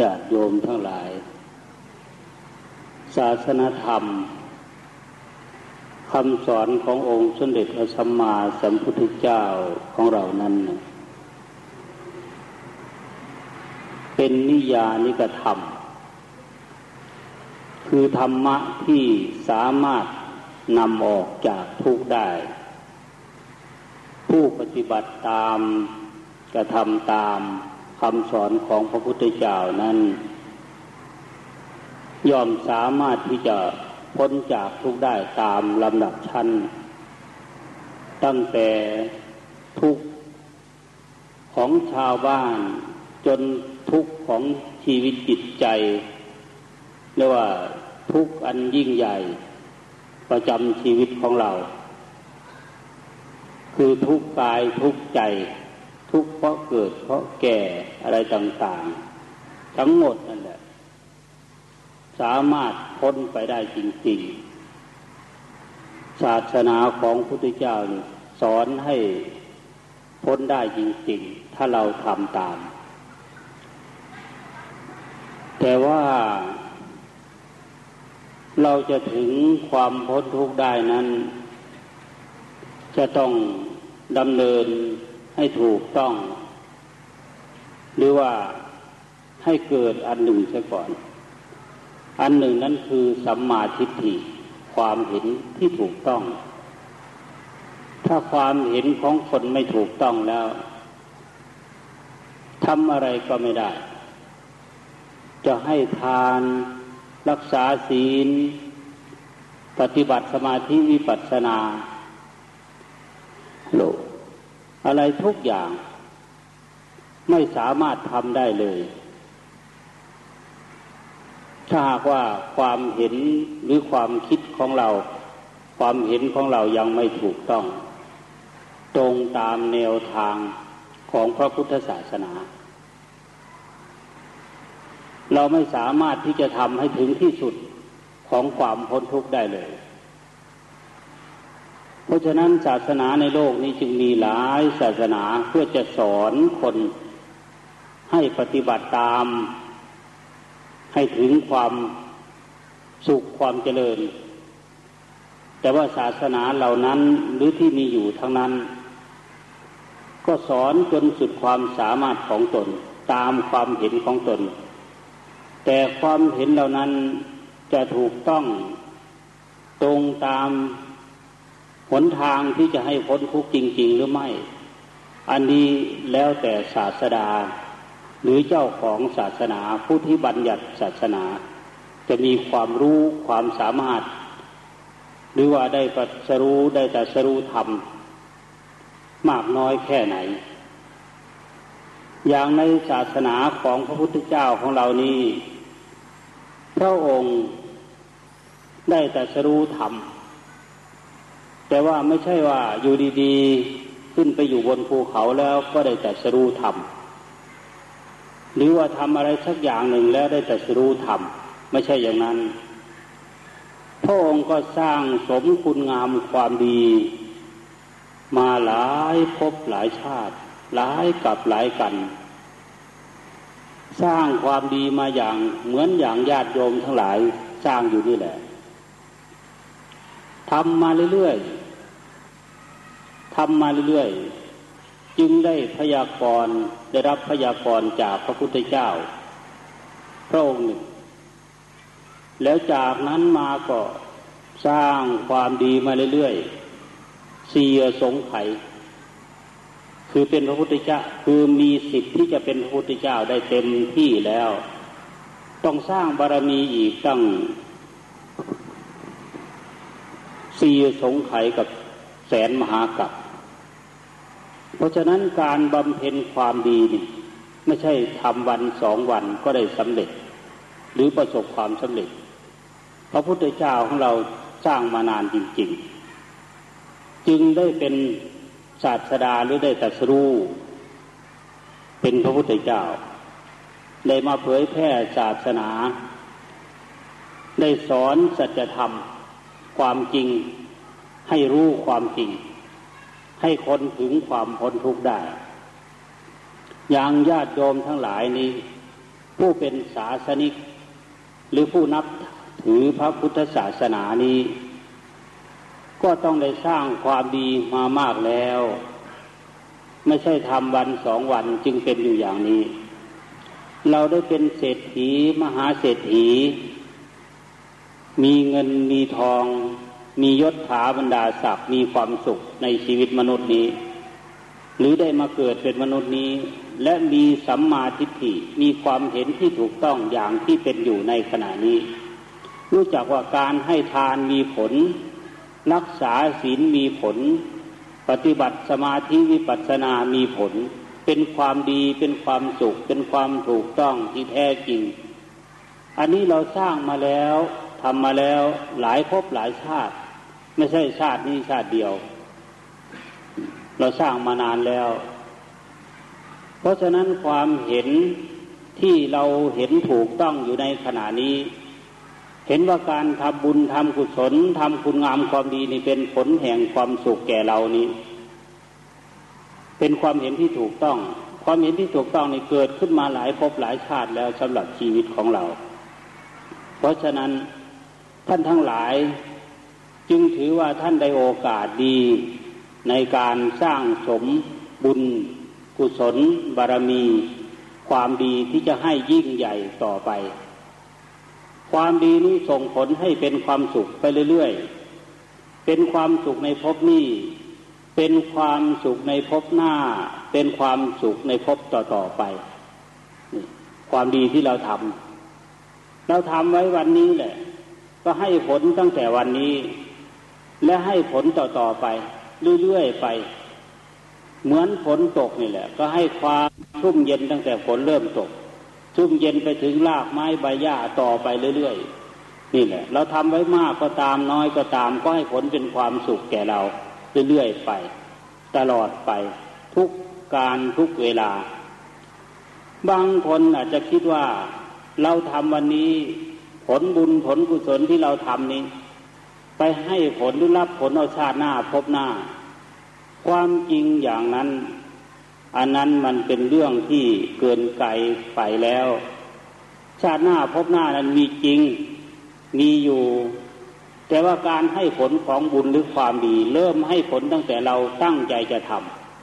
ญาติโยมทั้งหลาย ศาสนธรรมคำสอนขององค์สมเด็จพระสัมมาสัมพุทธเจ้าของเรานั้น เป็นนิยานิกธรรม คือธรรมะที่สามารถนำออกจากทุกข์ได้ ผู้ปฏิบัติตามกระทำตาม คำสอนของพระพุทธเจ้านั้นยอมสามารถที่จะพ้นจากทุกได้ตามลำดับชั้น ตั้งแต่ทุกของชาวบ้านจนทุกของชีวิตจิตใจเรียกว่าทุกอันยิ่งใหญ่ ประจำชีวิตของเรา คือทุกกายทุกใจ ทุกข์เพราะเกิดเพราะแก่อะไรต่างๆ ทั้งหมดนั่นแหละ สามารถพ้นไปได้จริงๆ ศาสนาของพุทธเจ้าสอนให้พ้นได้จริงๆ ถ้าเราทำตาม แต่ว่าเราจะถึงความพ้นทุกข์ได้นั้น จะต้องดำเนิน ให้ถูกต้อง หรือว่าให้เกิดอันหนึ่งซะก่อน อันหนึ่งนั้นคือสัมมาทิฏฐิความเห็นที่ถูกต้อง ถ้าความเห็นของคนไม่ถูกต้องแล้วทำอะไรก็ไม่ได้ จะให้ทานรักษาศีล ปฏิบัติสมาธิวิปัสสนาโล อะไรทุกอย่าง ไม่สามารถทำได้เลย ถ้าหากว่าความเห็นหรือความคิดของเรา ความเห็นของเรายังไม่ถูกต้อง ตรงตามแนวทางของพระพุทธศาสนา เราไม่สามารถที่จะทำให้ถึงที่สุดของความพ้นทุกข์ได้เลย ราะฉะนั้นศาสนาในโลกนี้จึงมีหลายศาสนาเพื่อจะสอนคนให้ปฏิบัติตาม ให้ถึงความสุขความเจริญ แต่ว่าศาสนาเหล่านั้นหรือที่มีอยู่ทั้งนั้น ก็สอนจนสุดความสามารถของตนตามความเห็นของตน แต่ความเห็นเหล่านั้นจะถูกต้องตรงตาม หนทางที่จะให้พ้นทุกข์จริง ๆ หรือไม่ อันนี้แล้วแต่ศาสดา หรือเจ้าของศาสนาผู้ที่บัญญัติศาสนา จะมีความรู้ความสามารถ หรือว่าได้ปัสรู้ได้แต่สรู้ธรรม มากน้อยแค่ไหน อย่างในศาสนาของพระพุทธเจ้าของเรานี้พระองค์ได้แต่สรู้ธรรม แต่ว่าไม่ใช่ว่าอยู่ดีๆ ขึ้นไปอยู่บนภูเขาแล้วก็ได้แต่สรู้ธรรมหรือว่าทำอะไรสักอย่างหนึ่งแล้วได้แต่สรู้ธรรมไม่ใช่อย่างนั้นพระองค์ก็สร้างสมคุณงามความดี มาหลายภพหลายชาติ หลายกับหลายกัน สร้างความดีมาอย่างเหมือนอย่างญาติโยมทั้งหลายสร้างอยู่นี่แหละทำมาเรื่อยๆ ทำมาเรื่อยๆ จึงได้พยากรณ์ได้รับพยากรณ์จากพระพุทธเจ้า พระองค์หนึ่ง แล้วจากนั้นมาก็สร้างความดีมาเรื่อยๆเสียสงไขคือเป็นพระพุทธเจ้าคือมีสิทธิ์ที่จะเป็นพระพุทธเจ้าได้เต็มที่แล้ว ต้องสร้างบารมีอีกตั้งสี่สงไขกับแสนมหากัป เพราะฉะนั้นการบำเพ็ญความดีนี่ไม่ใช่ทำวันสองวันก็ได้สำเร็จ หรือประสบความสำเร็จ พระพุทธเจ้าของเราสร้างมานานจริง ๆ จึงได้เป็นศาสดาหรือได้ตรัสรู้เป็นพระพุทธเจ้า ได้มาเผยแพร่ศาสนา ได้สอนสัจธรรม ความจริงให้รู้ความจริง ให้คนถึงความพ้นทุกข์ได้ อย่างญาติโยมทั้งหลายนี้ ผู้เป็นศาสนิก หรือผู้นับถือพระพุทธศาสนานี้ ก็ต้องได้สร้างความดีมามากแล้ว ไม่ใช่ทำวันสองวันจึงเป็นอยู่อย่างนี้ เราได้เป็นเศรษฐีมหาเศรษฐี มีเงินมีทอง มียศถาบรรดาศักดิ์มีความสุขในชีวิตมนุษย์นี้ หรือได้มาเกิดเป็นมนุษย์นี้ และมีสัมมาทิฏฐิมีความเห็นที่ถูกต้องอย่างที่เป็นอยู่ในขณะนี้ รู้จักว่าการให้ทานมีผล รักษาศีลมีผล ปฏิบัติสมาธิวิปัสสนามีผล เป็นความดีเป็นความสุข เป็นความถูกต้องที่แท้จริง อันนี้เราสร้างมาแล้วทำมาแล้วหลายภพหลายชาติ ไม่ใช่ชาตินี้ชาติเดียว เราสร้างมานานแล้ว เพราะฉะนั้นความเห็นที่เราเห็นถูกต้องอยู่ในขณะนี้ เห็นว่าการทำบุญทำกุศลทำคุณงามความดีนี่เป็นผลแห่งความสุขแก่เรานี้ เป็นความเห็นที่ถูกต้อง ความเห็นที่ถูกต้องนี่เกิดขึ้นมาหลายภพหลายชาติแล้วสำหรับชีวิตของเรา เพราะฉะนั้นท่านทั้งหลาย จึงถือว่าท่านได้โอกาสดีในการสร้างสมบุญ กุศล บารมี ความดีที่จะให้ยิ่งใหญ่ต่อไป ความดีนี้ส่งผลให้เป็นความสุขไปเรื่อยๆ เป็นความสุขในภพนี้ เป็นความสุขในภพหน้า เป็นความสุขในภพต่อๆไปความดีที่เราทำเราทำไว้วันนี้แหละ ก็ให้ผลตั้งแต่วันนี้ และให้ผลต่อๆไป เรื่อยๆไป เหมือนฝนตกนี่แหละ ก็ให้ความชุ่มเย็นตั้งแต่ฝนเริ่มตก ชุ่มเย็นไปถึงรากไม้ใบหญ้าต่อไปเรื่อยๆนี่แหละ เราทำไว้มากก็ตามน้อยก็ตาม ก็ให้ผลเป็นความสุขแก่เรา เรื่อยๆไป ตลอดไป ทุกการทุกเวลา บางคนอาจจะคิดว่า เราทำวันนี้ ผลบุญผลกุศลที่เราทำนี้ ไปให้ผลหรือรับผลเอาชาติหน้าพบหน้า ความจริงอย่างนั้น อันนั้นมันเป็นเรื่องที่เกินไกลไปแล้ว ชาติหน้าพบหน้านั้นมีจริงมีอยู่ แต่ว่าการให้ผลของบุญหรือความดี เริ่มให้ผลตั้งแต่เราตั้งใจจะท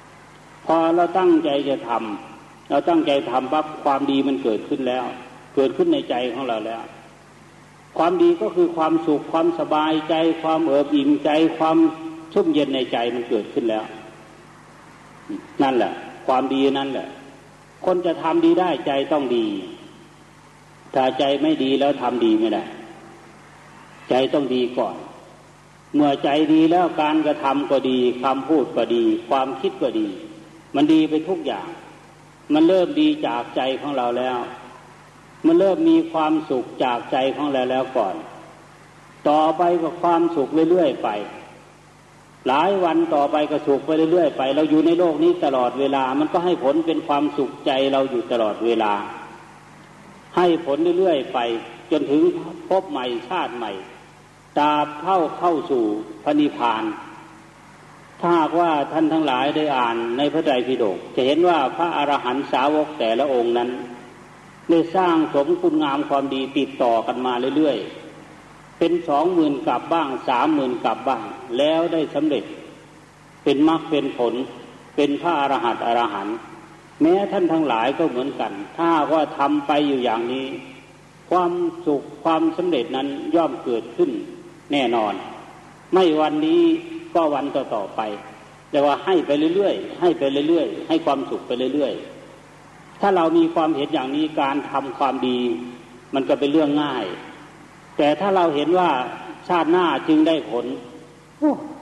ำพอเราตั้งใจจะทำเราตั้งใจทำปั๊บความดีมันเกิดขึ้นแล้ว เกิดขึ้นในใจของเราแล้ว ความดีก็คือความสุขความสบายใจ ความเอิบอิ่มใจ ความชุ่มเย็นในใจมันเกิดขึ้นแล้ว นั่นแหละ ความดีนั่นแหละ คนจะทำดีได้ใจต้องดี ถ้าใจไม่ดีแล้วทำดีไม่ได้ ใจต้องดีก่อน เมื่อใจดีแล้วการกระทำก็ดีคำพูดก็ดี ความคิดก็ดี มันดีไปทุกอย่าง มันเริ่มดีจากใจของเราแล้ว มันเริ่มมีความสุขจากใจของเราแล้วก่อน ต่อไปก็ความสุขเรื่อยๆไป หลายวันต่อไปก็สุขไปเรื่อยๆไป เราอยู่ในโลกนี้ตลอดเวลา มันก็ให้ผลเป็นความสุขใจเราอยู่ตลอดเวลา ให้ผลเรื่อยๆไป จนถึงพบใหม่ชาติใหม่ตาเข้าเข้าสู่พระนิพพาน ถ้าหากว่าท่านทั้งหลายได้อ่านในพระไตรปิฎกจะเห็นว่าพระอรหันตสาวกแต่ละองค์นั้น ได้สร้างสมคุณงามความดีติดต่อกันมาเรื่อยๆ เป็นสองหมื่นกลับบ้างสามหมื่นกลับบ้าง แล้วได้สำเร็จ เป็นมรรคเป็นผล เป็นพระอรหันต์อรหันต์แม้ท่านทั้งหลายก็เหมือนกัน ถ้าว่าทำไปอยู่อย่างนี้ ความสุขความสำเร็จนั้นย่อมเกิดขึ้นแน่นอน ไม่วันนี้ก็วันต่อๆไป แต่ว่าให้ไปเรื่อยๆ ให้ไปเรื่อยๆ ให้ความสุขไปเรื่อยๆ ถ้าเรามีความเห็นอย่างนี้การทำความดี มันก็เป็นเรื่องง่าย แต่ถ้าเราเห็นว่าชาติหน้าจึงได้ผล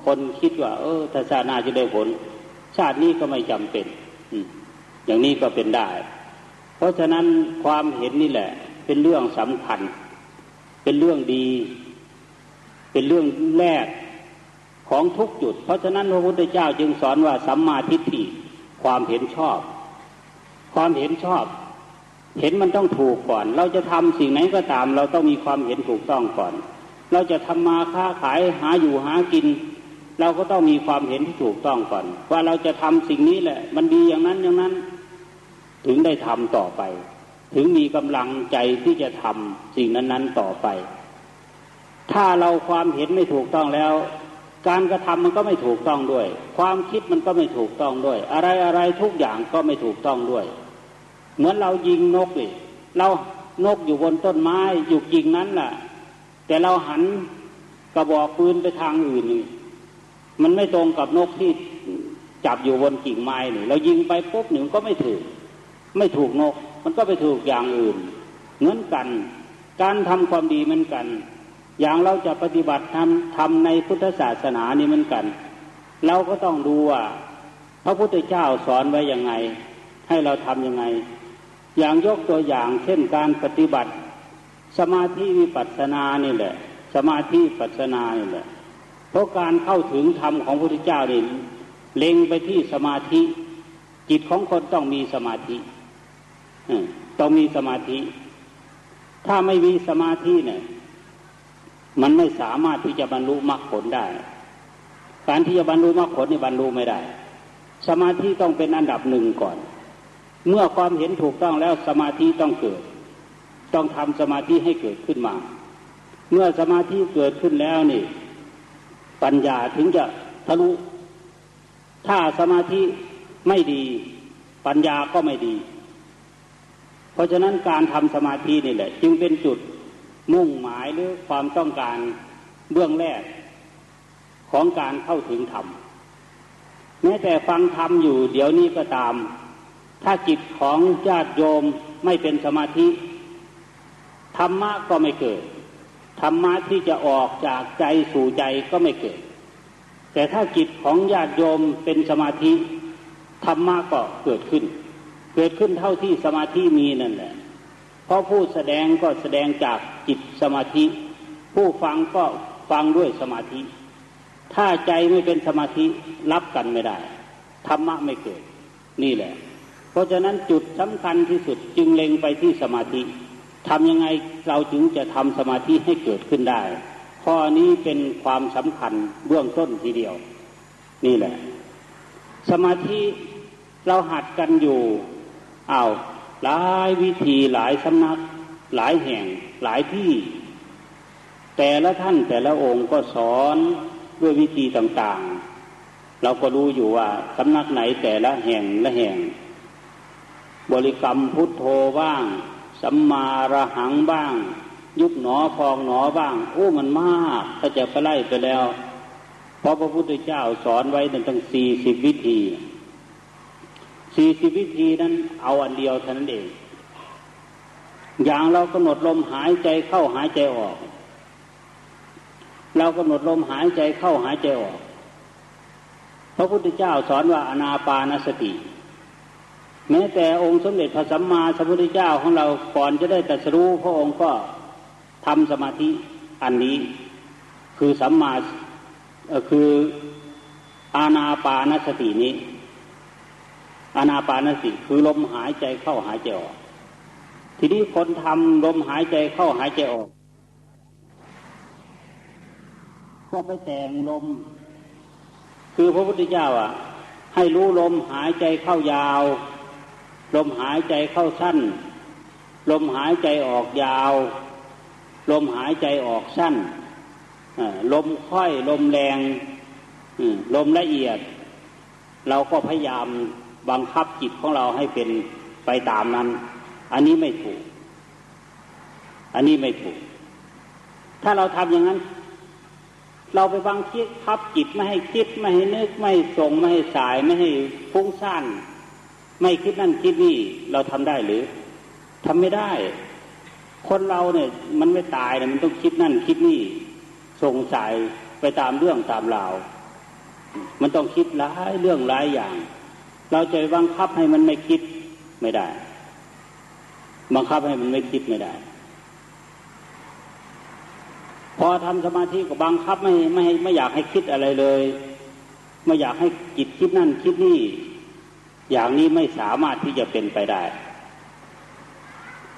คนคิดว่า เออถ้าชาติหน้าจะได้ผล ชาตินี้ก็ไม่จำเป็นอย่างนี้ก็เป็นได้ เพราะฉะนั้นความเห็นนี่แหละ เป็นเรื่องสำคัญ เป็นเรื่องดี เป็นเรื่องแรกของทุกจุด เพราะฉะนั้นพระพุทธเจ้าจึงสอนว่าสัมมาทิฏฐิความเห็นชอบ ความเห็นชอบ เห็นมันต้องถูกก่อน เราจะทำสิ่งไหนก็ตาม เราต้องมีความเห็นถูกต้องก่อน เราจะทำมาค้าขายหาอยู่หากิน เราก็ต้องมีความเห็นที่ถูกต้องก่อน ว่าเราจะทำสิ่งนี้แหละ มันดีอย่างนั้นอย่างนั้น ถึงได้ทำต่อไป ถึงมีกำลังใจที่จะทำสิ่งนั้นๆต่อไป ถ้าเราความเห็นไม่ถูกต้องแล้วการกระทำมันก็ไม่ถูกต้องด้วย ความคิดมันก็ไม่ถูกต้องด้วย อะไรอะไรทุกอย่างก็ไม่ถูกต้องด้วย เหมือนเรายิงนกเลยเรานกอยู่บนต้นไม้อยู่กิ่งนั้นแหละแต่เราหันกระบอกปืนไปทางอื่นนี่มันไม่ตรงกับนกที่จับอยู่บนกิ่งไม้นี่เรายิงไปปุ๊บหนึ่งก็ไม่ถูก ไม่ถูกนก มันก็ไปถูกอย่างอื่น เหมือนกัน การทำความดีเหมือนกัน อย่างเราจะปฏิบัติทำทำในพุทธศาสนานี่เหมือนกัน เราก็ต้องดูว่า พระพุทธเจ้าสอนไว้ยังไง ให้เราทำยังไง อย่างยกตัวอย่างเช่นการปฏิบัติ สมาธิวิปัสสนานี่แหละ สมาธิปัสสนานี่แหละ เพราะการเข้าถึงธรรมของพระพุทธเจ้านี่เล็งไปที่สมาธิ จิตของคนต้องมีสมาธิต้องมีสมาธิ ถ้าไม่มีสมาธิเนี่ย มันไม่สามารถที่จะบรรลุมรรคผลได้ การที่จะบรรลุมรรคผลนี่บรรลุไม่ได้ สมาธิต้องเป็นอันดับหนึ่งก่อน เมื่อความเห็นถูกต้องแล้วสมาธิต้องเกิด ต้องทำสมาธิให้เกิดขึ้นมา เมื่อสมาธิเกิดขึ้นแล้วนี่ ปัญญาถึงจะทะลุ ถ้าสมาธิไม่ดี ปัญญาก็ไม่ดี เพราะฉะนั้นการทำสมาธินี่แหละ จึงเป็นจุดมุ่งหมายหรือความต้องการเบื้องแรกของการเข้าถึงธรรมแม้แต่ฟังธรรมอยู่เดี๋ยวนี้ก็ตาม ถ้าจิตของญาติโยมไม่เป็นสมาธิ ธรรมะก็ไม่เกิด ธรรมะที่จะออกจากใจสู่ใจก็ไม่เกิด แต่ถ้าจิตของญาติโยมเป็นสมาธิ ธรรมะก็เกิดขึ้น เกิดขึ้นเท่าที่สมาธิมีนั่นแหละ เพราะผู้แสดงก็แสดงจากจิตสมาธิ ผู้ฟังก็ฟังด้วยสมาธิ ถ้าใจไม่เป็นสมาธิรับกันไม่ได้ ธรรมะไม่เกิด นี่แหละ เพราะฉะนั้นจุดสำคัญที่สุดจึงเล็งไปที่สมาธิทำยังไงเราจึงจะทำสมาธิให้เกิดขึ้นได้ ข้อนี้เป็นความสำคัญเบื้องต้นทีเดียว นี่แหละ สมาธิเราหัดกันอยู่อา้าวหลายวิธีหลายสำนัก หลายแห่งหลายที่ แต่ละท่านแต่ละองค์ก็สอนด้วยวิธีต่างๆ เราก็รู้อยู่ว่าสำนักไหนแต่ละแห่งละแห่ง บริกรรมพุทโธบ้าง สัมมาระหังบ้าง ยุบหนอพองหนอบ้าง โอ้มันมาก ถ้าจะไปไล่ไปแล้ว เพราะพระพุทธเจ้าสอนไว้ตั้งสี่สิบวิธีสี่สิบวิธีนั้นเอาอันเดียวเท่านั้นเอง อย่างเรากำหนดลมหายใจเข้าหายใจออก เรากำหนดลมหายใจเข้าหายใจออก พระพุทธเจ้าสอนว่าอนาปานสติ แม้แต่องค์สมเด็จพระสัมมาสัมพุทธเจ้าของเราก่อนจะได้ตรัสรู้พระองค์ก็ทำสมาธิอันนี้ คือสัมมาคืออาณาปานสตินี้ อาณาปานสติคือลมหายใจเข้าหายใจออก ทีนี้คนทำลมหายใจเข้าหายใจออกก็ไปแต่งลม คือพระพุทธเจ้าอะ ให้รู้ลมหายใจเข้ายาว ลมหายใจเข้าสั้น ลมหายใจออกยาว ลมหายใจออกสั้นลมค่อยลมแรงลมละเอียด เราก็พยายามบังคับจิตของเราให้เป็นไปตามนั้น อันนี้ไม่ถูก อันนี้ไม่ถูก ถ้าเราทำอย่างนั้น เราไปบังคับจิตไม่ให้คิดไม่ให้นึกไม่ส่งไม่ให้สายไม่ให้ฟุ้งซ่าน ไม่คิดนั่นคิดนี่เราทำได้หรือทำไม่ได้ คนเราเนี่ยมันไม่ตายเนี่ยมันต้องคิดนั่นคิดนี่สงสัยไปตามเรื่องตามราวมันต้องคิดหลายเรื่องหลายอย่าง เราจะบังคับให้มันไม่คิดไม่ได้ บังคับให้มันไม่คิดไม่ได้ พอทำสมาธิก็บังคับไม่ไม่ไม่อยากให้คิดอะไรเลย ไม่อยากให้จิตคิดนั่นคิดนี่ อย่างนี้ไม่สามารถที่จะเป็นไปได้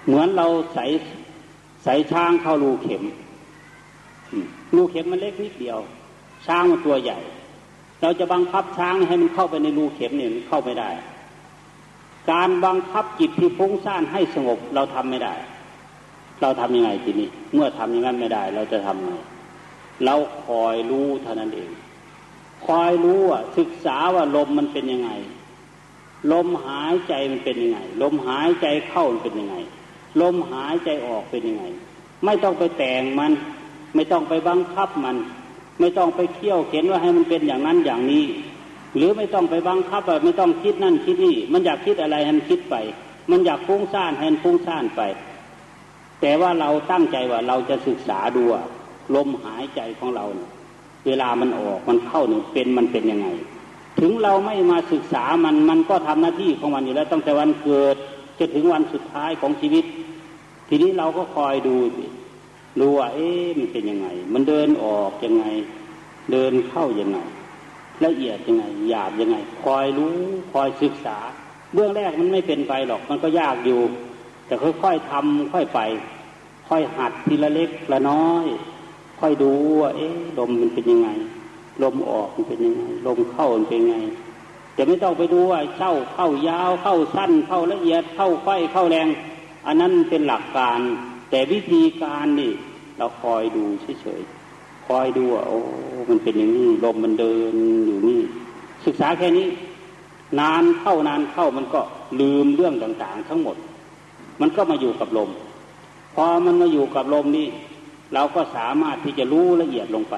เหมือนเราใส่ใส่ช้างเข้ารูเข็มรูเข็มมันเล็กนิดเดียว ช้างมันตัวใหญ่ เราจะบังคับช้างให้มันเข้าไปในรูเข็มเนี่ยมันเข้าไม่ได้ การบังคับจิตที่ฟุ้งซ่านให้สงบเราทำไม่ได้ เราทำยังไงทีนี้ เมื่อทำอย่างนั้นไม่ได้ เราจะทำไงเราคอยรู้เท่านั้นเอง คอยรู้อะศึกษาว่าลมมันเป็นยังไง ลมหายใจมันเป็นยังไง ลมหายใจเข้ามันเป็นยังไง ลมหายใจออกเป็นยังไง ไม่ต้องไปแต่งมัน ไม่ต้องไปบังคับมัน ไม่ต้องไปเคี่ยวเข็นว่าให้มันเป็นอย่างนั้นอย่างนี้ หรือไม่ต้องไปบังคับว่าไม่ต้องคิดนั่นคิดนี่ มันอยากคิดอะไรให้มันคิดไป มันอยากฟุ้งซ่านให้มันฟุ้งซ่านไป แต่ว่าเราตั้งใจว่าเราจะศึกษาดูลมหายใจของเรา เวลามันออกมันเข้าหนึ่งเป็นมันเป็นยังไง ถึงเราไม่มาศึกษามันมันก็ทำหน้าที่ของมันอยู่แล้วตั้งแต่วันเกิดจะถึงวันสุดท้ายของชีวิต ทีนี้เราก็คอยดูดูว่าเอ๊ะมันเป็นยังไง มันเดินออกยังไง เดินเข้ายังไงละเอียดยังไงหยาบยังไง คอยรู้คอยศึกษา เบื้องแรกมันไม่เป็นไปหรอกมันก็ยากอยู่ แต่ค่อยๆทำค่อยไป ค่อยหัดทีละเล็กละน้อย ค่อยดูว่าเอ๊ะลมมันเป็นยังไง ลมออกมันเป็นยังไงลมเข้ามันเป็นยังไงจะไม่ต้องไปดูว่าเข้าเข้ายาวเข้าสั้น เข้าละเอียดเข้าไฟเข้าแรง อันนั้นเป็นหลักการ แต่วิธีการนี่ เราคอยดูเฉยๆคอยดูว่าโอ้มันเป็นอย่างนี้ลมมันเดินอยู่นี่ ศึกษาแค่นี้ นานเข้านานเข้ามันก็ลืมเรื่องต่างๆ ทั้งหมด มันก็มาอยู่กับลม พอมันมาอยู่กับลมนี่ เราก็สามารถที่จะรู้ละเอียดลงไป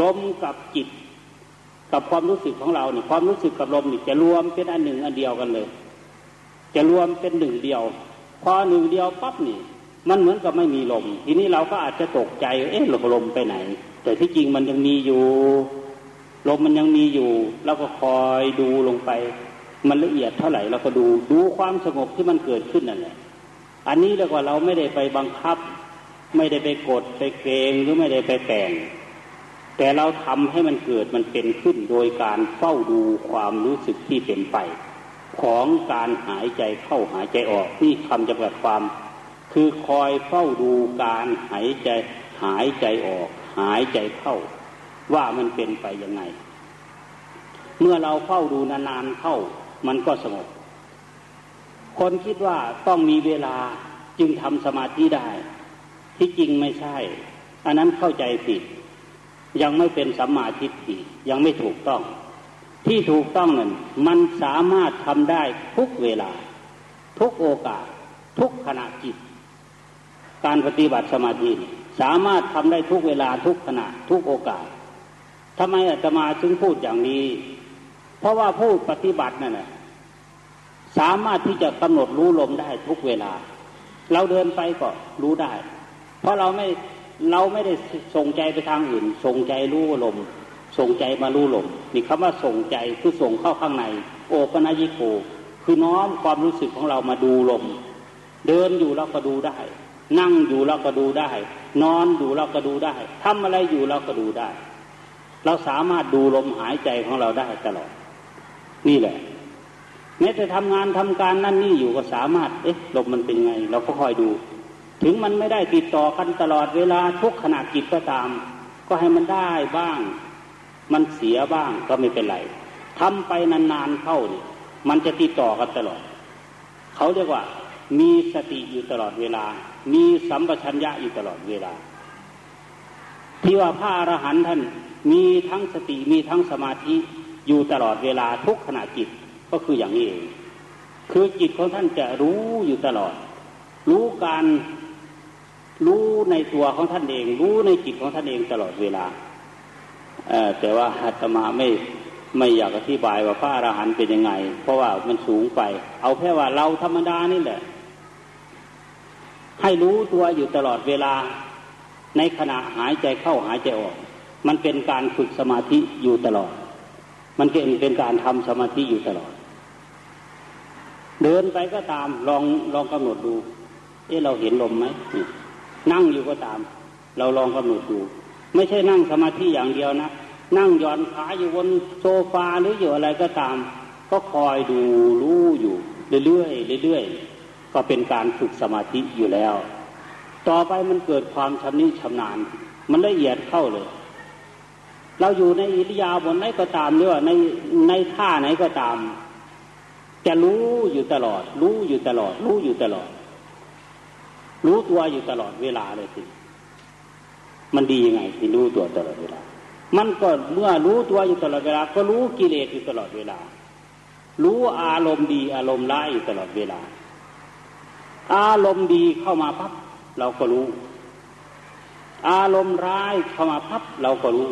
ลมกับจิต กับความรู้สึกของเราเนี่ยความรู้สึกกับลมนี่จะรวมเป็นอันหนึ่งอันเดียวกันเลย จะรวมเป็นหนึ่งเดียว พอหนึ่งเดียวปั๊บนี่ มันเหมือนกับไม่มีลม ทีนี้เราก็อาจจะตกใจ เอ๊ะลมไปไหน แต่ที่จริงมันยังมีอยู่ลมมันยังมีอยู่เราก็คอยดูลงไป มันละเอียดเท่าไหร่เราก็ดูดูความสงบที่มันเกิดขึ้นนั่นแหละอันนี้เรียกว่าเราไม่ได้ไปบังคับ ไม่ได้ไปกดไปเกงหรือไม่ได้ไปแต่ง แต่เราทำให้มันเกิดมันเป็นขึ้นโดยการเฝ้าดูความรู้สึกที่เป็นไป ของการหายใจเข้าหายใจออกนี่คำจำกัดความ คือคอยเฝ้าดูการหายใจหายใจออก หายใจเข้า ว่ามันเป็นไปยังไง เมื่อเราเฝ้าดูนานๆเข้า มันก็สงบคนคิดว่าต้องมีเวลาจึงทำสมาธิได้ ที่จริงไม่ใช่ อันนั้นเข้าใจผิด ยังไม่เป็นสัมมาทิฏฐิยังไม่ถูกต้อง ที่ถูกต้องนั้นมันสามารถทำได้ทุกเวลา ทุกโอกาส ทุกขณะจิต การปฏิบัติสมาธิสามารถทำได้ทุกเวลาทุกขณะทุกโอกาสทำไมอาตมาจึงพูดอย่างนี้ เพราะว่าผู้ปฏิบัตินั่นแหละสามารถที่จะกำหนดรู้ลมได้ทุกเวลา เราเดินไปก็รู้ได้ เพราะเราไม่ เราไม่ได้ส่งใจไปทางอื่น ส่งใจรู้ลม ส่งใจมารู้ลมนี่คำว่าส่งใจคือส่งเข้าข้างใน โอปนายิโก คือน้อมความรู้สึกของเรามาดูลม เดินอยู่เราก็ดูได้ นั่งอยู่เราก็ดูได้ นอนอยู่เราก็ดูได้ทำอะไรอยู่เราก็ดูได้ เราสามารถดูลมหายใจของเราได้ตลอด นี่แหละแม้แต่ทำงานทำการนั่นนี่อยู่ก็สามารถ เอ๊ะลมมันเป็นไง เราก็คอยดู ถึงมันไม่ได้ติดต่อกันตลอดเวลาทุกขณะจิตก็ตาม ก็ให้มันได้บ้าง มันเสียบ้างก็ไม่เป็นไรทำไปนานๆเข้านี่มันจะติดต่อกันตลอด เขาเรียกว่า มีสติอยู่ตลอดเวลา มีสัมปชัญญะอยู่ตลอดเวลา ที่ว่าพระอรหันต์ท่านมีทั้งสติมีทั้งสมาธิอยู่ตลอดเวลาทุกขณะจิตก็คืออย่างนี้เอง คือจิตของท่านจะรู้อยู่ตลอด รู้การ รู้ในตัวของท่านเอง รู้ในจิตของท่านเองตลอดเวลาแต่ว่าอาตมาไม่ไม่อยากอธิบายว่าพระอรหันต์เป็นยังไง เพราะว่ามันสูงไป เอาแค่ว่าเราธรรมดานี่แหละ ให้รู้ตัวอยู่ตลอดเวลา ในขณะหายใจเข้าหายใจออก มันเป็นการฝึกสมาธิอยู่ตลอด มันเป็นเป็นการทำสมาธิอยู่ตลอด เดินไปก็ตามลองลองกำหนดดู เอ๊ะเราเห็นลมไหม นั่งอยู่ก็ตาม เราลองกำหนดดูไม่ใช่นั่งสมาธิอย่างเดียวนะ นั่งย่อนขาอยู่บนโซฟาหรืออยู่อะไรก็ตาม ก็คอยดูรู้อยู่ เรื่อยๆเรื่อยๆก็เป็นการฝึกสมาธิอยู่แล้ว ต่อไปมันเกิดความชำนิชำนาญ มันละเอียดเข้าเลย เราอยู่ในอิริยาบถไหนก็ตามหรือว่าในในท่าไหนก็ตาม จะรู้อยู่ตลอด รู้อยู่ตลอด รู้อยู่ตลอด รู้ตัวอยู่ตลอดเวลาเลยสิมันดียังไงที่รู้ตัวตลอดเวลา มันก็เมื่อรู้ตัวอยู่ตลอดเวลา ก็รู้กิเลสอยู่ตลอดเวลา รู้อารมณ์ดีอารมณ์ร้ายอยู่ตลอดเวลา อารมณ์ดีเข้ามาพับเราก็รู้ อารมณ์ร้ายเข้ามาพับเราก็รู้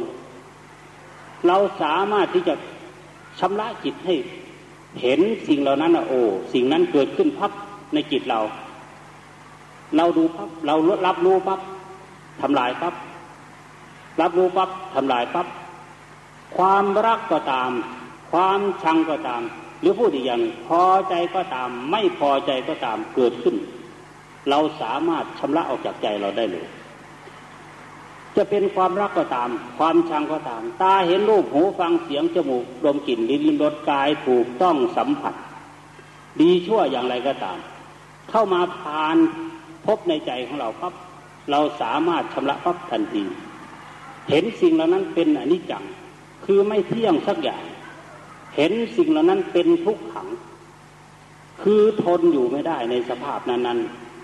เราสามารถที่จะชำระจิตให้ เห็นสิ่งเหล่านั้นนะโอ้สิ่งนั้นเกิดขึ้นพับในจิตเรา เราดูพับเรารับรู้พับทำลายพับรับรู้ปั๊บทำลายปั๊บความรักก็ตาม ความชังก็ตาม หรือพูดอีกอย่างพอใจก็ตาม ไม่พอใจก็ตามเกิดขึ้น เราสามารถชำระออกจากใจเราได้เลยจะเป็นความรักก็ตาม ความชังก็ตาม ตาเห็นรูปหูฟังเสียงจมูกดมกลิ่นลิ้นรสกายถูกต้องสัมผัส ดีชั่วอย่างไรก็ตาม เข้ามาผ่าน พบในใจของเราปั๊บเราสามารถชำระปั๊บทันที เห็นสิ่งเหล่านั้นเป็นอนิจจัง คือไม่เที่ยงสักอย่าง เห็นสิ่งเหล่านั้นเป็นทุกขัง คือทนอยู่ไม่ได้ในสภาพนั้น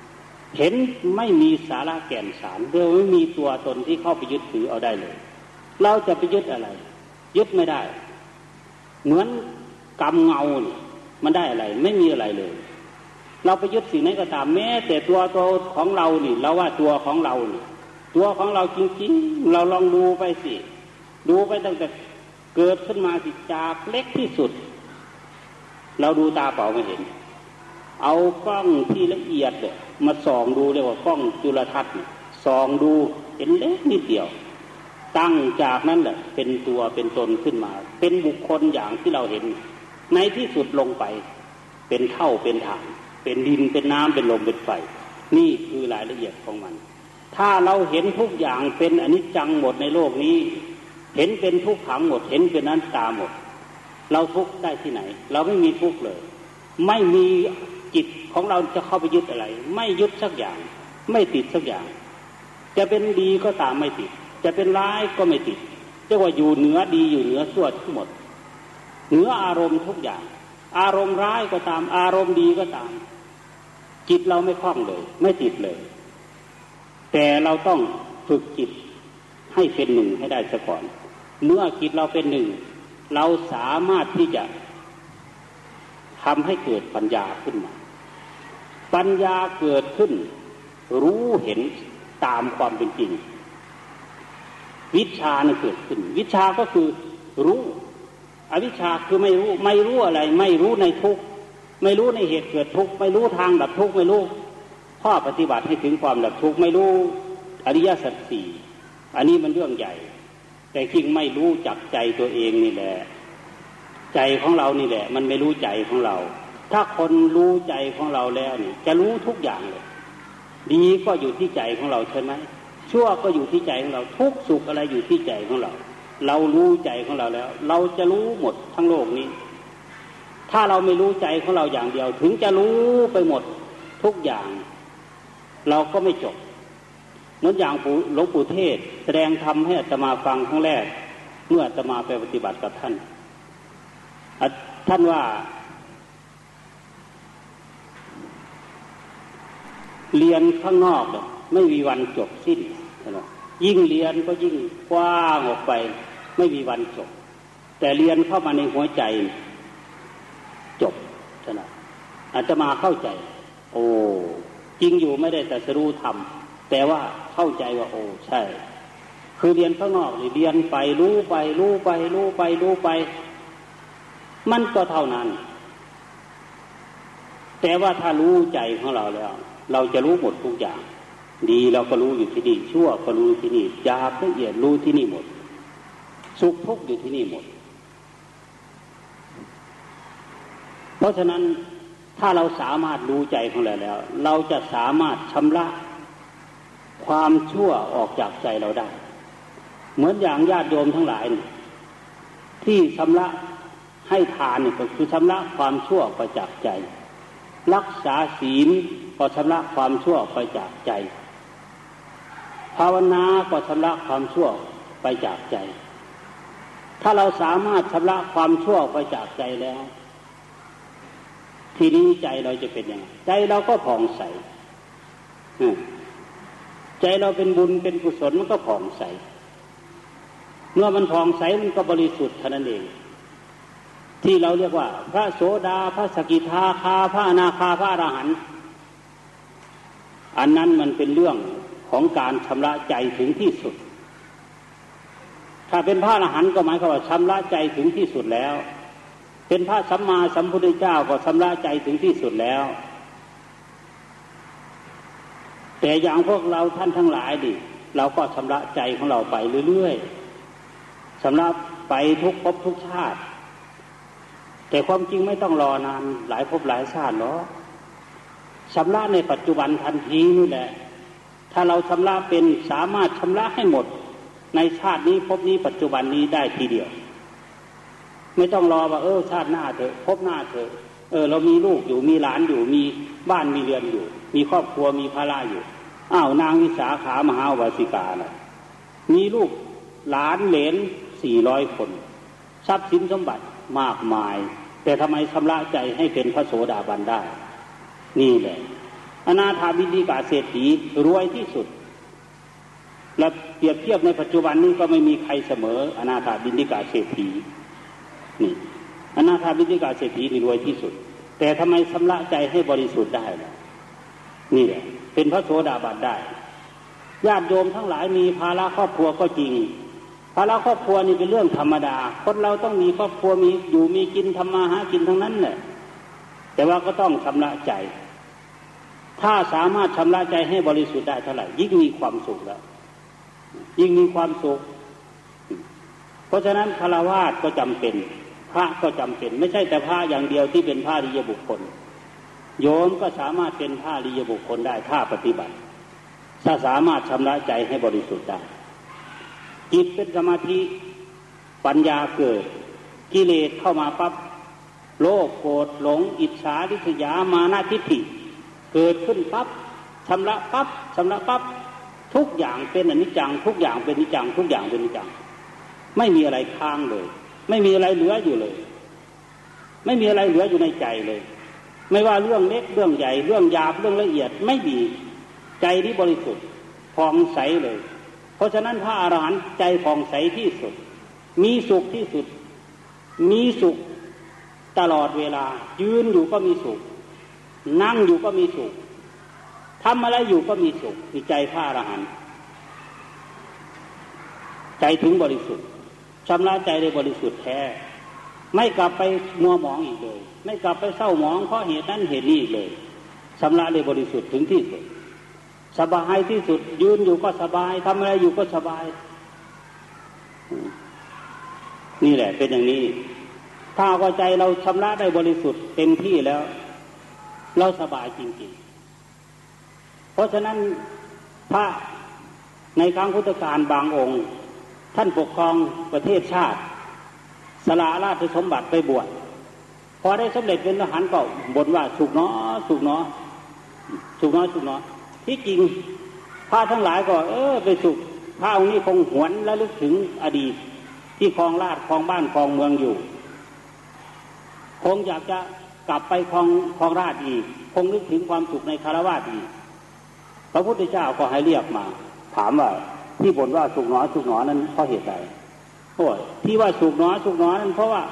ๆ เห็นไม่มีสาระแก่นสารเรียกไม่มีตัวตนที่เข้าไปยึดถือเอาได้เลย เราจะไปยึดอะไร ยึดไม่ได้ เหมือนกำเงาเนี่ยมันได้อะไร ไม่มีอะไรเลย เราไปยึดสิ่งไหนก็ตามแม้ แต่ตัวตัวของเรานี่เราว่าตัวของเรานี่ตัวของเราจริงๆ เราลองดูไปสิ ดูไปตั้งแต่เกิดขึ้นมาสิจากเล็กที่สุด เราดูตาเปล่าไม่เห็น เอากล้องที่ละเอียดเลยมาส่องดูเรียกว่ากล้องจุลทรรศน์ส่องดูเห็นเล็กนิดเดียว ตั้งจากนั้นแหละ เป็นตัวเป็นตนขึ้นมา เป็นบุคคลอย่างที่เราเห็น ในที่สุดลงไป เป็นเท่าเป็นฐาน เป็นดินเป็นน้ำเป็นลมเป็นไฟนี่คือรายละเอียดของมัน ถ้าเราเห็นทุกอย่างเป็นอนิจจังหมดในโลกนี้ เห็นเป็นทุกขังหมด เห็นเป็นนั้นตาหมด เราทุกข์ได้ที่ไหน เราไม่มีทุกข์เลย ไม่มีจิตของเราจะเข้าไปยึดอะไร ไม่ยึดสักอย่าง ไม่ติดสักอย่าง จะเป็นดีก็ตามไม่ติด จะเป็นร้ายก็ไม่ติดเรียกว่าอยู่เหนือดีอยู่เหนือชั่วทั้งหมดเหนืออารมณ์ทุกอย่าง อารมณ์ร้ายก็ตาม อารมณ์ดีก็ตาม จิตเราไม่คล้องเลย ไม่ติดเลย แต่เราต้องฝึกจิตให้เป็นหนึ่งให้ได้ซะก่อน เมื่อจิตเราเป็นหนึ่ง เราสามารถที่จะทำให้เกิดปัญญาขึ้นมา ปัญญาเกิดขึ้น รู้เห็นตามความเป็นจริง วิชานะเกิดขึ้น วิชาก็คือรู้ อวิชาคือไม่รู้ ไม่รู้อะไร ไม่รู้ในทุก ไม่รู้ในเหตุเกิดทุกข์ไม่รู้ทางดับทุกข์ไม่รู้ข้อปฏิบัติให้ถึงความดับทุกข์ไม่รู้อริยสัจสี่อันนี้มันเรื่องใหญ่ แต่จริงไม่รู้จักใจตัวเองนี่แหละ ใจของเรานี่แหละ มันไม่รู้ใจของเรา ถ้าคนรู้ใจของเราแล้วนี่จะรู้ทุกอย่างเลยดีก็อยู่ที่ใจของเราใช่ไหมชั่วก็อยู่ที่ใจของเราทุกสุขอะไรอยู่ที่ใจของเรา เรารู้ใจของเราแล้ว เราจะรู้หมดทั้งโลกนี้ ถ้าเราไม่รู้ใจของเราอย่างเดียว ถึงจะรู้ไปหมดทุกอย่าง เราก็ไม่จบนั่นอย่างหลวงปู่เทศ แสดงธรรมให้อัตมาฟังครั้งแรก เมื่ออัตมาไปปฏิบัติกับท่าน ท่านว่า เรียนข้างนอกไม่มีวันจบสิ้นยิ่งเรียนก็ยิ่งกว้างออกไป ไม่มีวันจบ แต่เรียนเข้ามาในหัวใจ จบท่านะอาจจะมาเข้าใจ โอ้จริงอยู่ไม่ได้แต่สรู้ทำแต่ว่าเข้าใจว่า โอ้ใช่ คือเรียนข้างนอกเรียนไปรู้ไป รู้ไป รู้ไป รู้ไป มันก็เท่านั้น แต่ว่าถ้ารู้ใจของเราแล้ว เราจะรู้หมดทุกอย่าง ดีเราก็รู้อยู่ที่นี่ชั่วก็รู้ที่นี่ยาละเอียดรู้ที่นี่หมด สุขทุกข์อยู่ที่นี่หมด เพ ราะฉะนั้นถ้าเราสามารถรู้ใจของเราแล้ว เราจะสามารถชำระความชั่วออกจากใจเราได้ เหมือนอย่างญาติโยมทั้งหลาย ที่ชำระให้ทานนี่ก็คือชำระความชั่วไปจากใจ รักษาศีลก็ชำระความชั่วไปจากใจ ภาวนาก็ชำระความชั่วไปจากใจ ถ้าเราสามารถชำระความชั่วไปจากใจแล้ว ทีนี้ใจเราจะเป็นยังไงใจเราก็ผ่องใสใจเราเป็นบุญเป็นกุศลมันก็ผ่องใส เมื่อมันผ่องใสมันก็บริสุทธิ์เท่านั้นเอง ที่เราเรียกว่า พระโสดาพระสกิทาคาพระอนาคาพระอรหันต์อันนั้นมันเป็นเรื่องของการชำระใจถึงที่สุด ถ้าเป็นพระอรหันต์ก็หมายความว่าชำระใจถึงที่สุดแล้ว เป็นพระสัมมาสัมพุทธเจ้าก็ชำระใจถึงที่สุดแล้ว แต่อย่างพวกเราท่านทั้งหลายดิเราก็ชำระใจของเราไปเรื่อยๆชำระไปทุกภพทุกชาติ แต่ความจริงไม่ต้องรอนานหลายภพหลายชาติหรอกชำระในปัจจุบันทันทีนี่แหละ ถ้าเราชำระเป็นสามารถชำระให้หมด ในชาตินี้ภพนี้ปัจจุบันนี้ได้ทีเดียว ไม่ต้องรอว่าเออชาติหน้าเถอะพบหน้าเถอะเออเรามีลูกอยู่มีหลานอยู่มีบ้านมีเรือนอยู่ มีครอบครัวมีภาระอยู่อ้าวนางวิสาขามหาวาสิกาน่ะมีลูกหลานเหลนสี่ร้อยคน ทรัพย์สินสมบัติมากมาย แต่ทำไมชำระใจให้เป็นพระโสดาบันได้ นี่แหละอนาถาบินิกาเศรษฐีรวยที่สุด และเปรียบเทียบในปัจจุบันนี้ก็ไม่มีใครเสมออนาถาบินิกาเศรษฐี นี่อนาถาบินิกาเศรษฐีนี่รวยที่สุด แต่ทำไมชำระใจให้บริสุทธิ์ได้ล่ะนี่แหละเป็นพระโสดาบันได้ญาติโยมทั้งหลายมีภาระครอบครัวก็จริง ภาระครอบครัวนี่เป็นเรื่องธรรมดา คนเราต้องมีครอบครัวมีอยู่มีกินทำมาหากินทั้งนั้นเนี่ยแต่ว่าก็ต้องชำระใจ ถ้าสามารถชำระใจให้บริสุทธิ์ได้เท่าไหร่ยิ่งมีความสุขแล้ว ยิ่งมีความสุข เพราะฉะนั้นคารวาสก็จำเป็น พระก็จำเป็น ไม่ใช่แต่พระอย่างเดียวที่เป็นพระริยบุคคล โยมก็สามารถเป็นพระริยบุคคลได้ถ้าปฏิบัติถ้าสามารถชำระใจให้บริสุทธิ์ได้จิตเป็นสมาธิปัญญาเกิด กิเลสเข้ามาปั๊บโลภโกรธหลง อิจฉาริษยามานาทิฏฐิ เกิดขึ้นปั๊บชำระปั๊บชำระปั๊บทุกอย่างเป็นอนิจจัง ทุกอย่างเป็นนิจจัง ทุกอย่างเป็นนิจจัง ไม่มีอะไรค้างเลย ไม่มีอะไรเหลืออยู่เลย ไม่มีอะไรเหลืออยู่ในใจเลย ไม่ว่าเรื่องเล็กเรื่องใหญ่เรื่องหยาบเรื่องละเอียดไม่มีใจที่บริสุทธิ์ผ่องใสเลย เพราะฉะนั้นพระอารหันต์ใจผ่องใสที่สุด มีสุขที่สุด มีสุขตลอดเวลา ยืนอยู่ก็มีสุข นั่งอยู่ก็มีสุขทำอะไรอยู่ก็มีสุขมีใจพระอรหันต์ใจถึงบริสุทธิ์ ชำระใจได้บริสุทธิ์แท้ ไม่กลับไปมัวหมองอีกเลย ไม่กลับไปเศร้าหมองเพราะเหตุนั้นเหตุนี้อีกเลยชำระได้บริสุทธิ์ถึงที่สุด สบายที่สุด ยืนอยู่ก็สบายทำอะไรอยู่ก็สบาย นี่แหละ เป็นอย่างนี้ ถ้าว่าใจเราชำระได้บริสุทธิ์เต็มที่แล้ว เราสบายจริงๆ เพราะฉะนั้นพระในครั้งพุทธกาลบางองค์ ท่านปกครองประเทศชาติ สละราชสมบัติไปบวชพอได้สำเร็จเป็นทหารก็บ่นว่าสุกเนาะสุกเนาะสุกเนาะสุกเนาะที่จริงพระทั้งหลายก็ เออไปสุกพระองค์นี้คงหวนและลึกถึงอดีต ที่คลองราชคลองบ้านคลองเมืองอยู่ คงอยากจะกลับไปคลองคลองราชอีก คงนึกถึงความสุขในคารวะอีกพระพุทธเจ้าก็ให้เรียกมา ถามว่า ที่บ่นว่าสุขหนอสุขหนอนั้นเพราะเหตุใดโอ้ที่ว่าสุขหนอสุขหนอนั้นเพราะว่า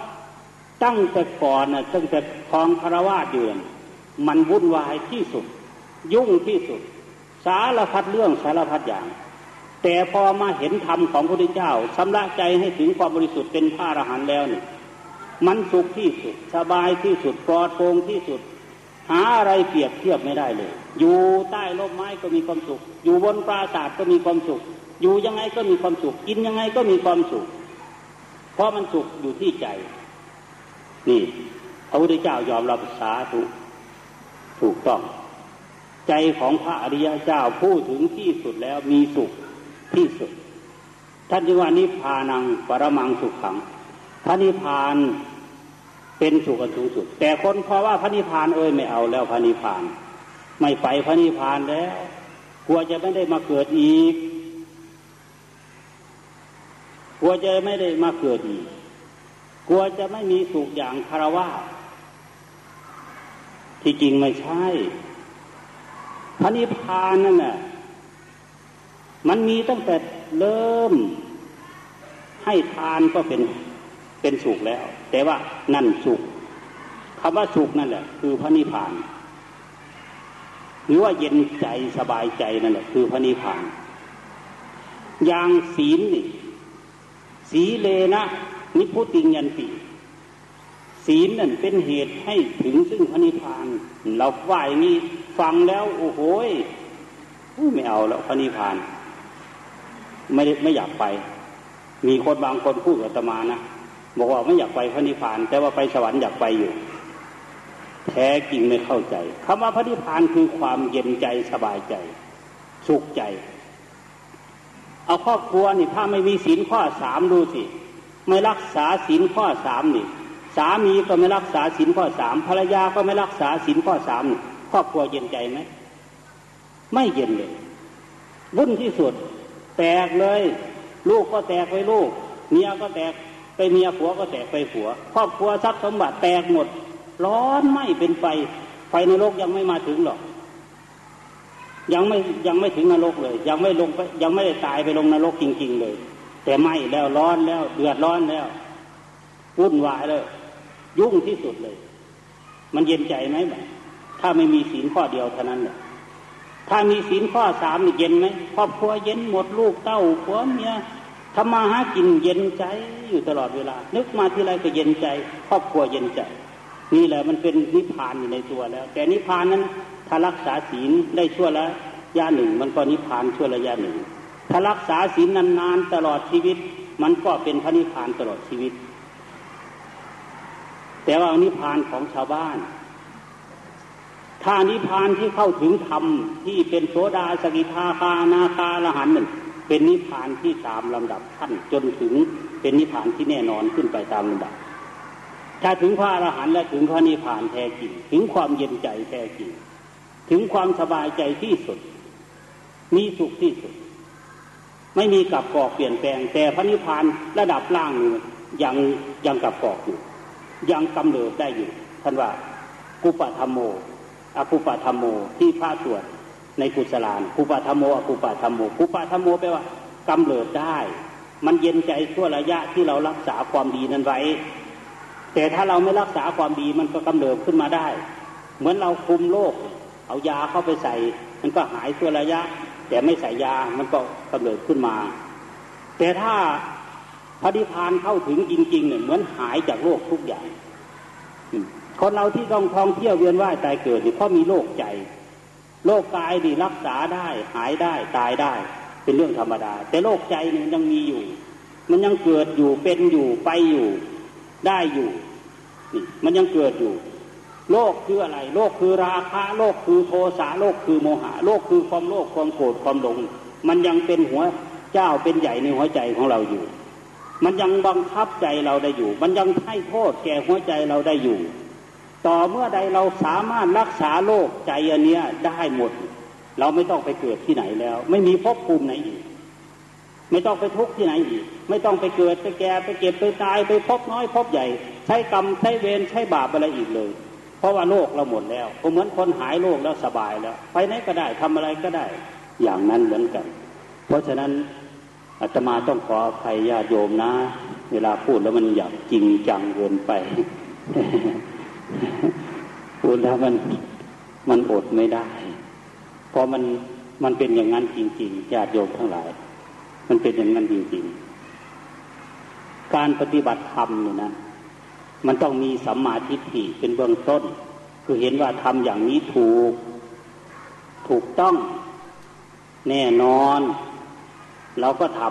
ตั้งแต่ก่อนน่ะตั้งแต่คลองคารวะเดือนมันวุ่นวายที่สุด ยุ่งที่สุด สารพัดเรื่องสารพัดอย่าง แต่พอมาเห็นธรรมของพระพุทธเจ้าชำระใจให้ถึงความบริสุทธิ์เป็นพระอรหันต์แล้วนี่มันสุขที่สุด สบายที่สุดปลอดโปร่งที่สุด หาอะไรเปรียบเทียบไม่ได้เลย อยู่ใต้ร่มไม้ก็มีความสุข อยู่บนปราสาทก็มีความสุข อยู่ยังไงก็มีความสุข กินยังไงก็มีความสุข เพราะมันสุขอยู่ที่ใจ นี่พระพุทธเจ้ายอมรับสาธุถูกต้อง ใจของพระอริยเจ้าพูดถึงที่สุดแล้วมีสุขที่สุด ท่านจึงว่านิพพานังปรมังสุขขังพระนิพพาน เป็นสุขสูงสุด แต่คนเพราะว่าพระนิพพานเอ้ยไม่เอาแล้วพระนิพพาน ไม่ไปพระนิพพานแล้ว กลัวจะไม่ได้มาเกิดอีก กลัวจะไม่ได้มาเกิดอีก กลัวจะไม่มีสุขอย่างคารวะที่จริงไม่ใช่ พระนิพพานนั่นน่ะมันมีตั้งแต่เริ่ม ให้ทานก็เป็นเป็นสุขแล้ว แต่ว่านั่นสุขคำว่าสุขนั่นแหละ คือพระนิพพาน หรือว่าเย็นใจสบายใจนั่นแหละคือพระนิพพานอย่างศีลนี่สีเลนะนิพุติยันติศีลนั่นเป็นเหตุให้ถึงซึ่งพระนิพพาน เราไหว้นี่ฟังแล้ว โอ้โหไม่เอาแล้วพระนิพพาน ไม่ไม่อยากไป มีคนบางคนพูดกับตมานะ บอกว่าไม่อยากไปพระนิพพาน แต่ว่าไปสวรรค์อยากไปอยู่ แท้จริงไม่เข้าใจคำว่าพระนิพพานคือความเย็นใจสบายใจ สุขใจ เอาครอบครัวนี่ถ้าไม่มีศีลข้อสามดูสิไม่รักษาศีลข้อสามนี่ สามีก็ไม่รักษาศีลข้อสามภรรยาก็ไม่รักษาศีลข้อสามครอบครัวเย็นใจไหมไม่เย็นเลยวุ่นที่สุด แตกเลย ลูกก็แตกไปลูกเมียก็แตก ไปเมียผัวก็แตกไปผัว ครอบครัวทรัพย์สมบัติแตกหมด ร้อนไหมเป็นไฟ ไฟในโลกยังไม่มาถึงหรอก ยังไม่ยังไม่ถึงนรกเลย ยังไม่ลงยังไม่ได้ตายไปลงนรกจริง ๆ เลย แต่ไหมแล้วร้อนแล้ว เดือดร้อนแล้ววุ่นวายเลยยุ่งที่สุดเลย มันเย็นใจไหมแบบถ้าไม่มีศีลข้อเดียวเท่านั้นเนี่ยถ้ามีศีลข้อสามเย็นไหมครอบครัวเย็นหมดลูกเต้าผัวเมีย ทำมาหากินเย็นใจอยู่ตลอดเวลา นึกมาที่ไรก็เย็นใจ ครอบครัวเย็นใจ นี่แหละมันเป็นนิพพานอยู่ในตัวแล้ว แต่นิพพานนั้นถ้ารักษาศีลได้ชั่วละยาหนึ่ง มันก็นิพพานชั่วระยะหนึ่งถ้ารักษาศีลนานๆตลอดชีวิต มันก็เป็นพระนิพพานตลอดชีวิต แต่ว่านิพพานของชาวบ้าน ถ้านิพพานที่เข้าถึงธรรมที่เป็นโสดาสกิทาคานาคาละหันนั่น เป็นนิพพานที่ตามลำดับขั้นจนถึงเป็นนิพพานที่แน่นอนขึ้นไปตามลำดับ ถ้าถึงพระอรหันต์และถึงพระนิพพานแท้จริง ถึงความเย็นใจแท้จริง ถึงความสบายใจที่สุด มีสุขที่สุด ไม่มีกับกอกเปลี่ยนแปลง แต่พระนิพพานระดับล่างนี่ยังยังกับกอกอยู่ ยังกำเนิดได้อยู่ท่านว่ากุปธรรมโมอกุปธรรมโมที่พระสวด ในกุศลานกุปธรรมโมอกุปธรรมโมกุปธรรมโมแปลว่ากำเนิดได้ มันเย็นใจชั่วระยะที่เรารักษาความดีนั้นไว้ แต่ถ้าเราไม่รักษาความดีมันก็กำเนิดขึ้นมาได้ เหมือนเราคุมโรคเอายาเข้าไปใส่ มันก็หายชั่วระยะ แต่ไม่ใส่ยามันก็กำเนิดขึ้นมา แต่ถ้าพระนิพพานเข้าถึงจริงๆเนี่ยเหมือนหายจากโรคทุกอย่างคนเราที่ต้องท่องเที่ยวเวียนว่ายตายเกิดเนี่ยเพราะมีโรคใจ โรคกายดีรักษาได้ หายได้ตายได้ เป็นเรื่องธรรมดา แต่โรคใจนี่มันยังมีอยู่ มันยังเกิดอยู่เป็นอยู่ไปอยู่ ได้อยู่นี่มันยังเกิดอยู่โลกคืออะไร โลกคือราคะโลกคือโทสะโลกคือโมหะ โลกคือความโลภความโกรธความหลง มันยังเป็นหัวเจ้าเป็นใหญ่ในหัวใจของเราอยู่ มันยังบังคับใจเราได้อยู่ มันยังให้โทษแก่หัวใจเราได้อยู่ ต่อเมื่อใดเราสามารถรักษาโรคใจอันเนี้ยได้หมด เราไม่ต้องไปเกิดที่ไหนแล้ว ไม่มีภพภูมิไหนอีก ไม่ต้องไปทุกข์ที่ไหนอีก ไม่ต้องไปเกิดไปแก่ไปเก็บไปตายไปพบน้อยพบใหญ่ ใช้กรรมใช้เวรใช้บาปอะไรอีกเลย เพราะว่าโลกเราหมดแล้วก็เหมือนคนหายโรคแล้วสบายแล้ว ไปไหนก็ได้ทำอะไรก็ได้ อย่างนั้นเหมือนกัน เพราะฉะนั้นอาตมาต้องขออภัยญาติโยมนะ เวลาพูดแล้วมันอยากจริงจังเกินไป พูดแล้วมันมันอดไม่ได้ เพราะมันมันเป็นอย่างนั้นจริงๆญาติโยมทั้งหลาย มันเป็นอย่างนั้นจริงๆ การปฏิบัติธรรมเนี่ยนะ มันต้องมีสัมมาทิฏฐิเป็นเบื้องต้น คือเห็นว่าทำอย่างนี้ถูก ถูกต้องแน่นอน เราก็ท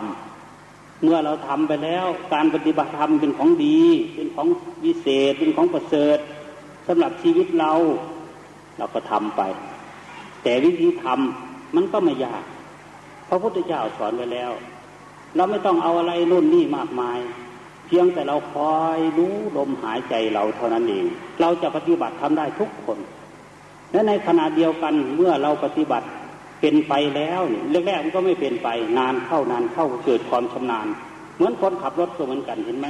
ำเมื่อเราทำไปแล้ว การปฏิบัติธรรมเป็นของดี เป็นของวิเศษ เป็นของประเสริฐำหรับชีวิตเรา เราก็ทำไป แต่วิธีทำมันก็ไม่ยากพระพุทธเจ้าสอนไว้แล้ว เราไม่ต้องเอาอะไรนู่นนี่มากมาย เพียงแต่เราคอยรู้ลมหายใจเราเท่านั้นเอง เราจะปฏิบัติทำได้ทุกคน และในขณะเดียวกันเมื่อเราปฏิบัติเป็นไปแล้วเนี่ยแรกๆมันก็ไม่เป็นไป นานเข้านานเข้าเกิดความชำนาญ เหมือนคนขับรถก็เหมือนกันเห็นไหม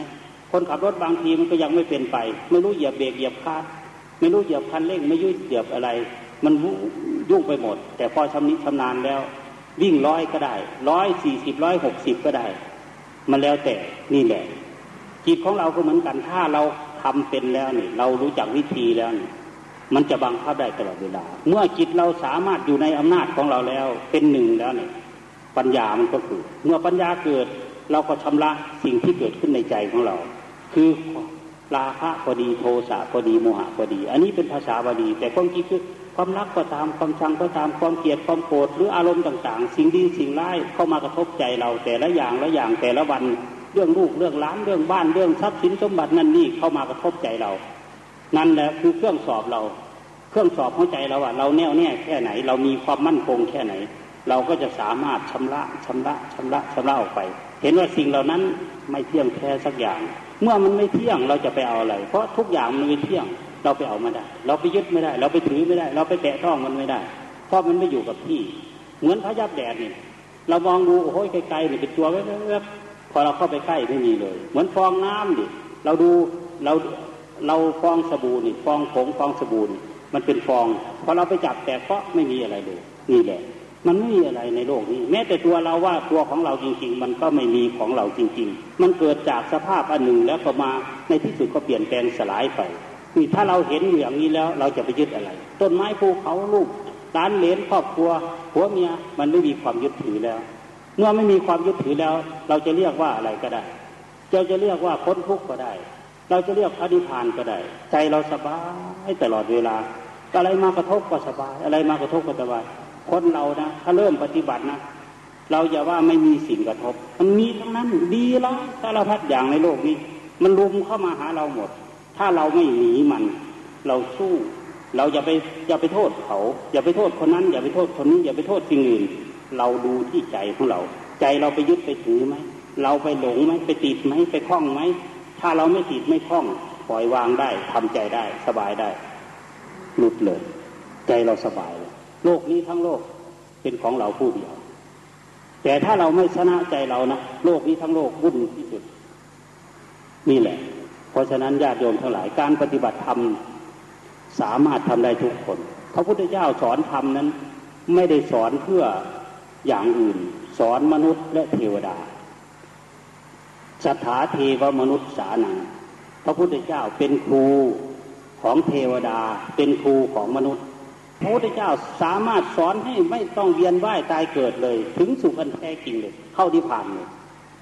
คนขับรถบางทีมันก็ยังไม่เป็นไป ไม่รู้เหยียบเบรกเหยียบคาด ไม่รู้เหยียบคันเร่งไม่ยุ่ยเหยียบอะไร มันยุ่งไปหมด แต่พอชำนิชำนาญแล้ว วิ่งร้อยก็ได้ร้อยสี่สิบร้อยหกสิบก็ได้ มันแล้วแต่นี่แหละจิตของเราก็เหมือนกันถ้าเราทำเป็นแล้วนี่เรารู้จักวิธีแล้วนี่มันจะบังคับได้ตลอดเวลา เมื่อจิตเราสามารถอยู่ในอำนาจของเราแล้วเป็นหนึ่งแล้วเนี่ยปัญญามันก็เกิดเมื่อปัญญาเกิด เราก็ชำระสิ่งที่เกิดขึ้นในใจของเรา คือ ราคะพอดีโทสะพอดีโมหะพอดี อันนี้เป็นภาษาบาลีแต่ความจริงคือความรักก็ตามความชังก็ตามความเกลียดความโกรธหรืออารมณ์ต่าง ๆ สิ่งดีสิ่งร้ายเข้ามากระทบใจเราแต่ละอย่างละอย่างแต่ละวันเรื่องลูกเรื่องล้านเรื่องบ้านเรื่องทรัพย์สินสมบัตินั่นนี่เข้ามากระทบใจเรา นั่นแหละคือเครื่องสอบเรา เครื่องสอบหัวใจเราอะเราแน่วแน่แค่ไหน เรามีความมั่นคงแค่ไหน เราก็จะสามารถชำระชำระชำระชำระออกไป เห็นว่าสิ่งเหล่านั้น ไม่เที่ยงแท้สักอย่าง เมื่อมันไม่เที่ยงเราจะไปเอาอะไร เพราะทุกอย่างมันไม่เที่ยง เราไปเอามาได้ เราไปยึดไม่ได้ เราไปถือไม่ได้ เราไปแตะต้องมันไม่ได้ เพราะมันไม่อยู่กับที่ เหมือนพระยับแดดนี่เรามองดูโอ้ยไกลๆนี่เป็นตัวแวบพอเราเข้าไปใกล้ไม่มีเลย เหมือนฟองน้ำดิเราดูเราเราฟองสบู่นี่ฟองผงฟองสบู่นี่มันเป็นฟองพอเราไปจับแต่ก็ไม่มีอะไรเลยนี่แหละ มันไม่มีอะไรในโลกนี้ แม้แต่ตัวเราว่าตัวของเราจริง ๆ มันก็ไม่มีของเราจริง ๆ มันเกิดจากสภาพอันหนึ่งแล้วก็มาในที่สุดก็เปลี่ยนแปลงสลายไปนี่ถ้าเราเห็นอย่างนี้แล้วเราจะไปยึดอะไร ต้นไม้ภูเขาลูกร้านเลนครอบครัวผัวเมียมันไม่มีความยึดถือแล้ว เมื่อไม่มีความยึดถือแล้ว เราจะเรียกว่าอะไรก็ได้เราจะเรียกว่าพ้นทุกข์ก็ได้ เราจะเรียกพระนิพานก็ได้ ใจเราสบายตลอดเวลาอะไรมากระทบก็สบาย อะไรมากระทบก็สบาย คนเรานะถ้าเริ่มปฏิบัตินะเราอย่าว่าไม่มีสิ่งกระทบ มันมีทั้งนั้น ดีแล้วสารพัดอย่างในโลกนี้ มันรุมเข้ามาหาเราหมด ถ้าเราไม่หนีมัน เราสู้ เราอย่าไปอย่าไปโทษเขา อย่าไปโทษคนนั้น อย่าไปโทษคนนี้อย่าไปโทษสิ่งอื่น เราดูที่ใจของเรา ใจเราไปยึดไปถือไหมเราไปหลงไหมไปติดไหมไปคล้องไหมถ้าเราไม่ติดไม่คล้องปล่อยวางได้ทำใจได้สบายได้หลุดเลย ใจเราสบาย โลกนี้ทั้งโลกเป็นของเราผู้เดียว แต่ถ้าเราไม่ชนะใจเรานะโลกนี้ทั้งโลกวุ่นที่สุด นี่แหละ เพราะฉะนั้นญาติโยมทั้งหลายการปฏิบัติธรรมสามารถทำได้ทุกคน พระพุทธเจ้าสอนธรรมนั้น ไม่ได้สอนเพื่ออย่างอื่น สอนมนุษย์และเทวดาสถาเทวมนุษย์สานังพระพุทธเจ้าเป็นครูของเทวดา เป็นครูของมนุษย์ พระพุทธเจ้าสามารถสอนให้ไม่ต้องเวียนว่ายตายเกิดเลย ถึงสุขอันแท้จริงเลย เข้านิพพานเลย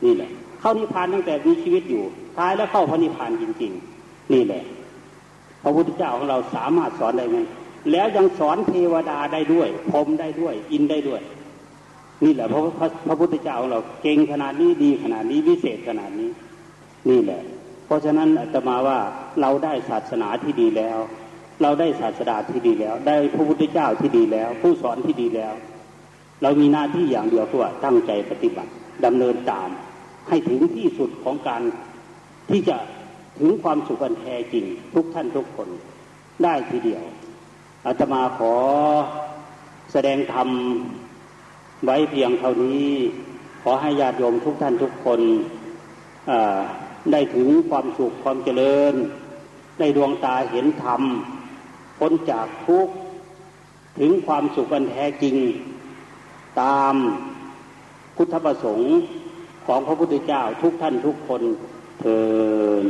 นี่แหละ เข้านิพพานตั้งแต่มีชีวิตอยู่ตายแล้วเข้าพระนิพพานจริง ๆ นี่แหละ พระพุทธเจ้าของเราสามารถสอนได้ไหมแล้วยังสอนเทวดาได้ด้วยพรมได้ด้วย อินได้ด้วย นี่แหละเพราะพระพุทธเจ้าของเราเก่งขนาดนี้ดีขนาดนี้วิเศษขนาดนี้ นี่แหละ เพราะฉะนั้นอาตมาว่าเราได้ศาสนาที่ดีแล้ว เราได้ศาสดาที่ดีแล้ว ได้พระพุทธเจ้าที่ดีแล้ว ผู้สอนที่ดีแล้ว เรามีหน้าที่อย่างเดียวคือว่าตั้งใจปฏิบัติดำเนินตาม ให้ถึงที่สุดของการที่จะถึงความสุขอันแท้จริง ทุกท่านทุกคนได้ทีเดียวอาตมาขอแสดงธรรมไว้เพียงเท่านี้ ขอให้ญาติโยมทุกท่านทุกคนได้ถึงความสุขความเจริญ ได้ดวงตาเห็นธรรม พ้นจากทุกข์ถึงความสุขอันแท้จริง ตามพุทธประสงค์ของพระพุทธเจ้าทุกท่านทุกคนเถิด